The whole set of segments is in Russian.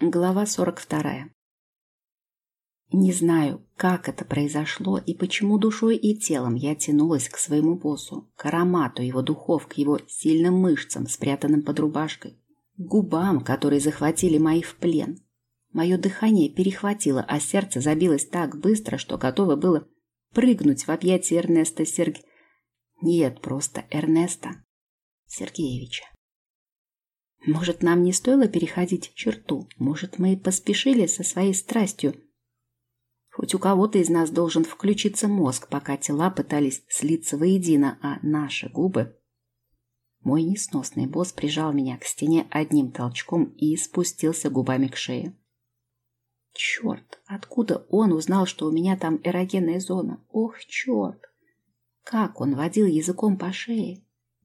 Глава 42. Не знаю, как это произошло и почему душой и телом я тянулась к своему боссу, к аромату его духов, к его сильным мышцам, спрятанным под рубашкой, к губам, которые захватили мои в плен. Мое дыхание перехватило, а сердце забилось так быстро, что готово было прыгнуть в объятия Эрнеста Серг... Нет, просто Эрнеста Сергеевича. Может, нам не стоило переходить черту? Может, мы поспешили со своей страстью? Хоть у кого-то из нас должен включиться мозг, пока тела пытались слиться воедино, а наши губы... Мой несносный босс прижал меня к стене одним толчком и спустился губами к шее. Черт, откуда он узнал, что у меня там эрогенная зона? Ох, черт! Как он водил языком по шее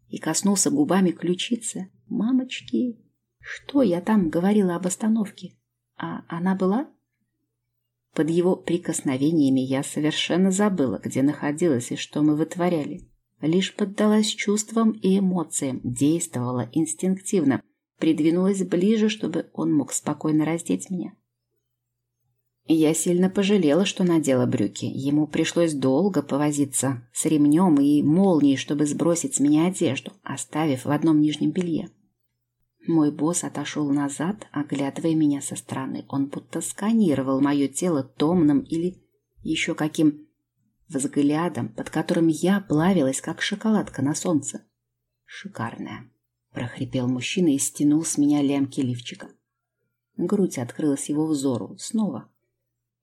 и коснулся губами ключицы? Мамочки, что я там говорила об остановке? А она была? Под его прикосновениями я совершенно забыла, где находилась и что мы вытворяли. Лишь поддалась чувствам и эмоциям, действовала инстинктивно, придвинулась ближе, чтобы он мог спокойно раздеть меня. Я сильно пожалела, что надела брюки. Ему пришлось долго повозиться с ремнем и молнией, чтобы сбросить с меня одежду, оставив в одном нижнем белье. Мой босс отошел назад, оглядывая меня со стороны. Он будто сканировал мое тело томным или еще каким взглядом, под которым я плавилась, как шоколадка на солнце. «Шикарная!» — прохрипел мужчина и стянул с меня лямки лифчика. Грудь открылась его взору снова.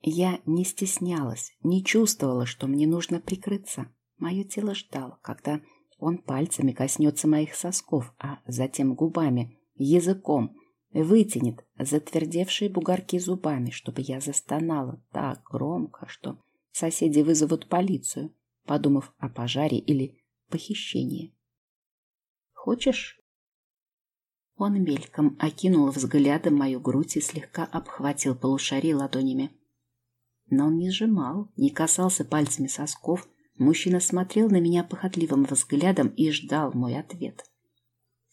Я не стеснялась, не чувствовала, что мне нужно прикрыться. Мое тело ждало, когда он пальцами коснется моих сосков, а затем губами языком, вытянет затвердевшие бугорки зубами, чтобы я застонала так громко, что соседи вызовут полицию, подумав о пожаре или похищении. «Хочешь?» Он мельком окинул взглядом мою грудь и слегка обхватил полушарий ладонями. Но он не сжимал, не касался пальцами сосков. Мужчина смотрел на меня похотливым взглядом и ждал мой ответ.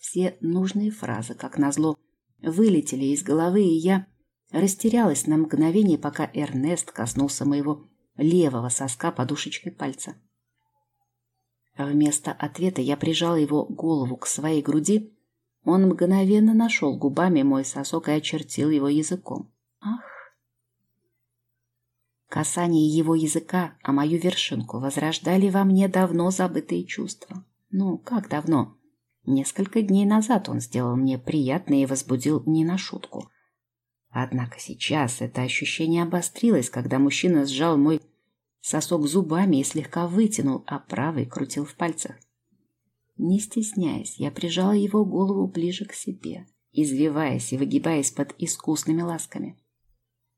Все нужные фразы, как назло, вылетели из головы, и я растерялась на мгновение, пока Эрнест коснулся моего левого соска подушечкой пальца. Вместо ответа я прижала его голову к своей груди. Он мгновенно нашел губами мой сосок и очертил его языком. Ах! Касание его языка, а мою вершинку, возрождали во мне давно забытые чувства. Ну, как давно? Несколько дней назад он сделал мне приятно и возбудил не на шутку. Однако сейчас это ощущение обострилось, когда мужчина сжал мой сосок зубами и слегка вытянул, а правый крутил в пальцах. Не стесняясь, я прижала его голову ближе к себе, извиваясь и выгибаясь под искусными ласками.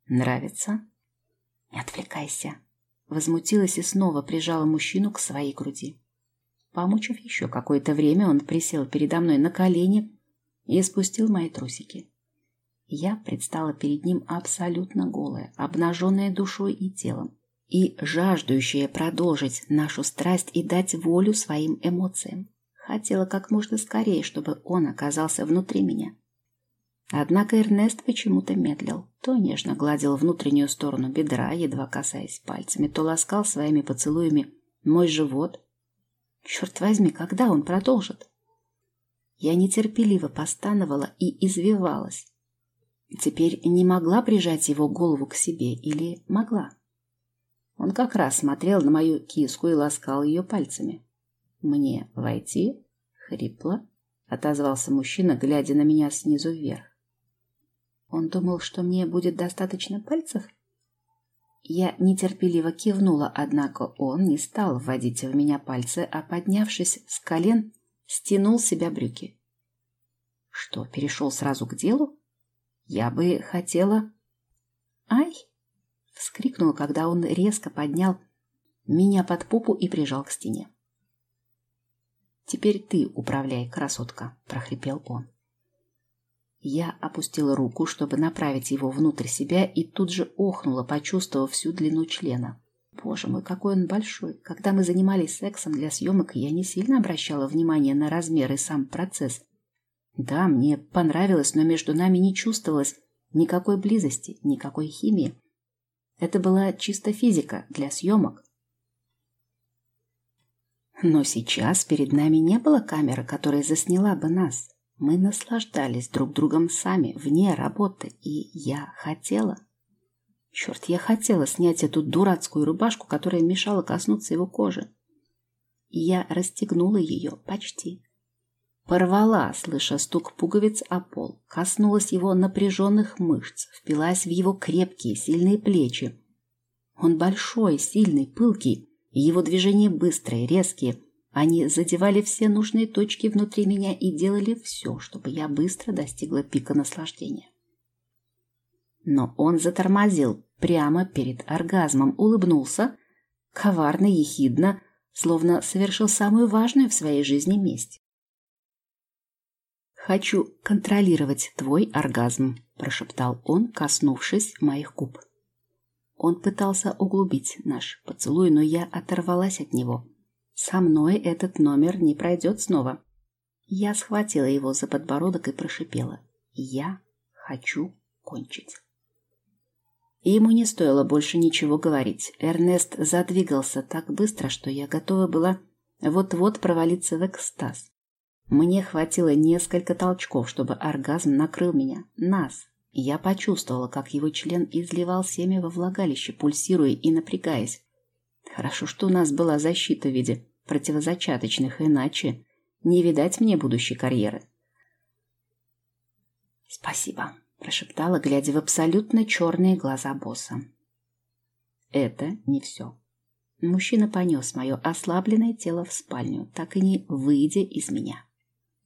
«Нравится?» «Не отвлекайся!» Возмутилась и снова прижала мужчину к своей груди. Помучив еще какое-то время, он присел передо мной на колени и спустил мои трусики. Я предстала перед ним абсолютно голая, обнаженная душой и телом, и жаждущая продолжить нашу страсть и дать волю своим эмоциям. Хотела как можно скорее, чтобы он оказался внутри меня. Однако Эрнест почему-то медлил. То нежно гладил внутреннюю сторону бедра, едва касаясь пальцами, то ласкал своими поцелуями мой живот, Черт возьми, когда он продолжит? Я нетерпеливо постановала и извивалась. Теперь не могла прижать его голову к себе или могла? Он как раз смотрел на мою киску и ласкал ее пальцами. «Мне войти?» — хрипло отозвался мужчина, глядя на меня снизу вверх. Он думал, что мне будет достаточно пальцев? Я нетерпеливо кивнула, однако он не стал вводить в меня пальцы, а, поднявшись с колен, стянул себя брюки. Что, перешел сразу к делу? Я бы хотела... Ай! Вскрикнула, когда он резко поднял меня под попу и прижал к стене. «Теперь ты управляй, красотка», — прохрипел он. Я опустила руку, чтобы направить его внутрь себя, и тут же охнула, почувствовав всю длину члена. Боже мой, какой он большой. Когда мы занимались сексом для съемок, я не сильно обращала внимание на размер и сам процесс. Да, мне понравилось, но между нами не чувствовалось Никакой близости, никакой химии. Это была чисто физика для съемок. Но сейчас перед нами не было камеры, которая засняла бы нас. Мы наслаждались друг другом сами, вне работы, и я хотела. Черт, я хотела снять эту дурацкую рубашку, которая мешала коснуться его кожи. И я расстегнула ее почти. Порвала, слыша стук пуговиц о пол, коснулась его напряженных мышц, впилась в его крепкие, сильные плечи. Он большой, сильный, пылкий, и его движения быстрые, резкие. Они задевали все нужные точки внутри меня и делали все, чтобы я быстро достигла пика наслаждения. Но он затормозил прямо перед оргазмом, улыбнулся, коварно, ехидно, словно совершил самую важную в своей жизни месть. «Хочу контролировать твой оргазм», – прошептал он, коснувшись моих губ. Он пытался углубить наш поцелуй, но я оторвалась от него. Со мной этот номер не пройдет снова. Я схватила его за подбородок и прошипела. «Я хочу кончить». Ему не стоило больше ничего говорить. Эрнест задвигался так быстро, что я готова была вот-вот провалиться в экстаз. Мне хватило несколько толчков, чтобы оргазм накрыл меня, нас. Я почувствовала, как его член изливал семя во влагалище, пульсируя и напрягаясь. Хорошо, что у нас была защита в виде противозачаточных, иначе не видать мне будущей карьеры. Спасибо прошептала, глядя в абсолютно черные глаза босса. Это не все. Мужчина понес мое ослабленное тело в спальню, так и не выйдя из меня.